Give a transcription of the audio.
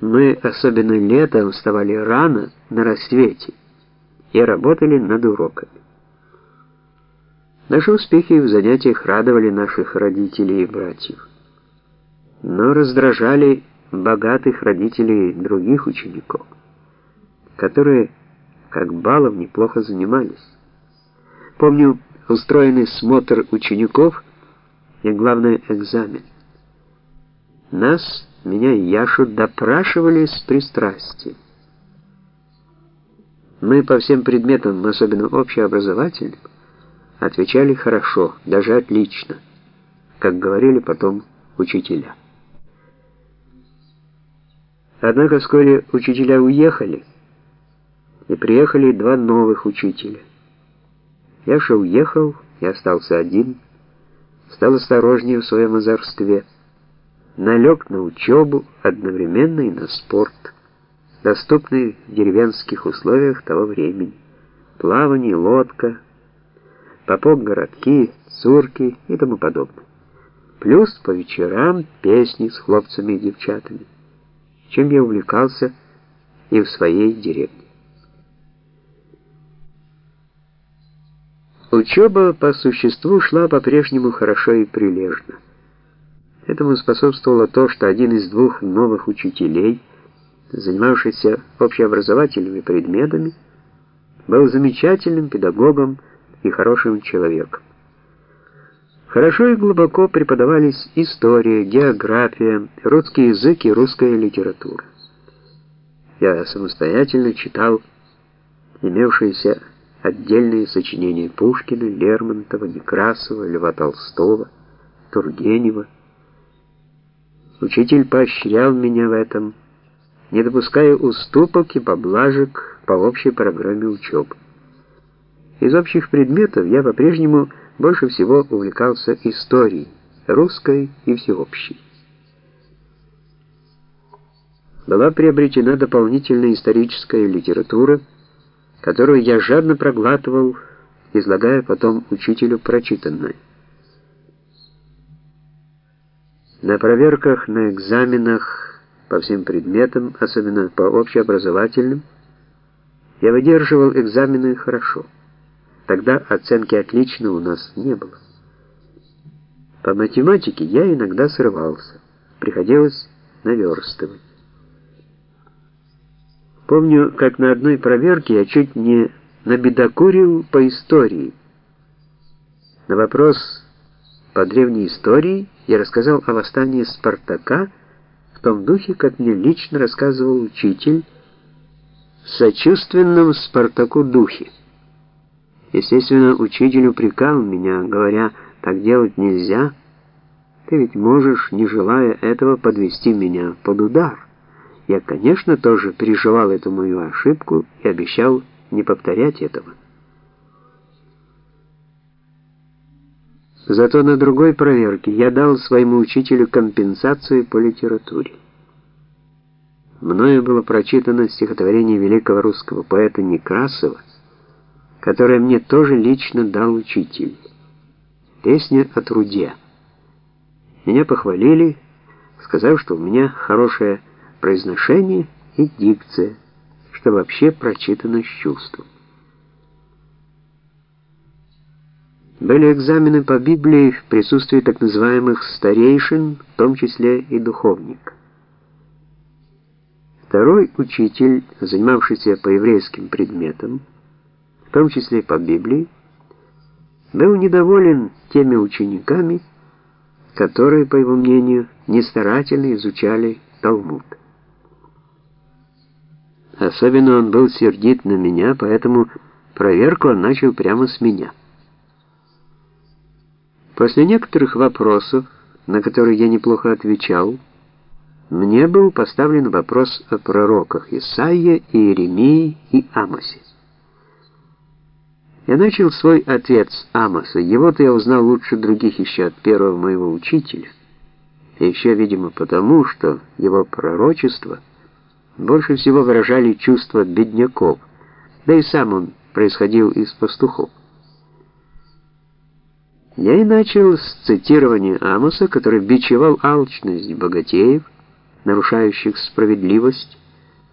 Мы, особенно летом, вставали рано, на рассвете, и работали над уроками. Наши успехи в занятиях радовали наших родителей и братьев, но раздражали богатых родителей других учеников, которые, как балов, неплохо занимались. Помню устроенный смотр учеников и, главное, экзамен. Нас, меня и Яшу, допрашивали с пристрастием. Мы по всем предметам, особенно общеобразовательным, отвечали хорошо, даже отлично, как говорили потом учителя. Однако вскоре учителя уехали, и приехали два новых учителя. Яша уехал и остался один, стал осторожнее в своем озорстве, налег на учебу одновременно и на спорт, доступный в деревенских условиях того времени, плавание, лодка, попок городки, сурки и тому подобное. Плюс по вечерам песни с хлопцами и девчатами чем я увлекался и в своей деревне. Учеба по существу шла по-прежнему хорошо и прилежно. Этому способствовало то, что один из двух новых учителей, занимавшийся общеобразовательными предметами, был замечательным педагогом и хорошим человеком. Хорошо и глубоко преподавались история, география, русский язык и русская литература. Я самостоятельно читал имевшиеся отдельные сочинения Пушкина, Лермонтова, Некрасова, Льва Толстого, Тургенева. Учитель поощрял меня в этом, не допуская уступок и поблажек по общей программе учебы. Из общих предметов я по-прежнему больше всего увлекался историей, русской и всеобщей. Была приобретена дополнительная историческая литература, которую я жадно проглатывал, излагая потом учителю прочитанное. На проверках, на экзаменах по всем предметам, особенно по общеобразовательным, я выдерживал экзамены хорошо. Тогда оценки «отлично» у нас не было. По математике я иногда срывался. Приходилось наверстывать. Помню, как на одной проверке я чуть не набедокурил по истории. На вопрос по древней истории я рассказал о восстании Спартака в том духе, как мне лично рассказывал учитель, в сочувственном Спартаку духе. Естественно, учитель упрекал меня, говоря, так делать нельзя. Ты ведь можешь, не желая этого, подвести меня под удар. Я, конечно, тоже переживал эту мою ошибку и обещал не повторять этого. Зато на другой проверке я дал своему учителю компенсацию по литературе. Мною было прочитано стихотворение великого русского поэта Некрасова которое мне тоже лично дал учитель. Песня о труде. Меня похвалили, сказав, что у меня хорошее произношение и дикция, что вообще прочитано с чувством. Были экзамены по Библии в присутствии так называемых старейшин, в том числе и духовник. Второй учитель, занимавшийся по еврейским предметам, в том числе по Библии, был недоволен теми учениками, которые, по его мнению, нестарательно изучали Талмуд. Особенно он был сердит на меня, поэтому проверку он начал прямо с меня. После некоторых вопросов, на которые я неплохо отвечал, мне был поставлен вопрос о пророках Исаия, Иеремии и Амосе. Я начал свой ответ с Амоса. Его-то я узнал лучше других еще от первого моего учителя. И еще, видимо, потому, что его пророчества больше всего выражали чувства бедняков, да и сам он происходил из пастухов. Я и начал с цитирования Амоса, который бичевал алчность богатеев, нарушающих справедливость,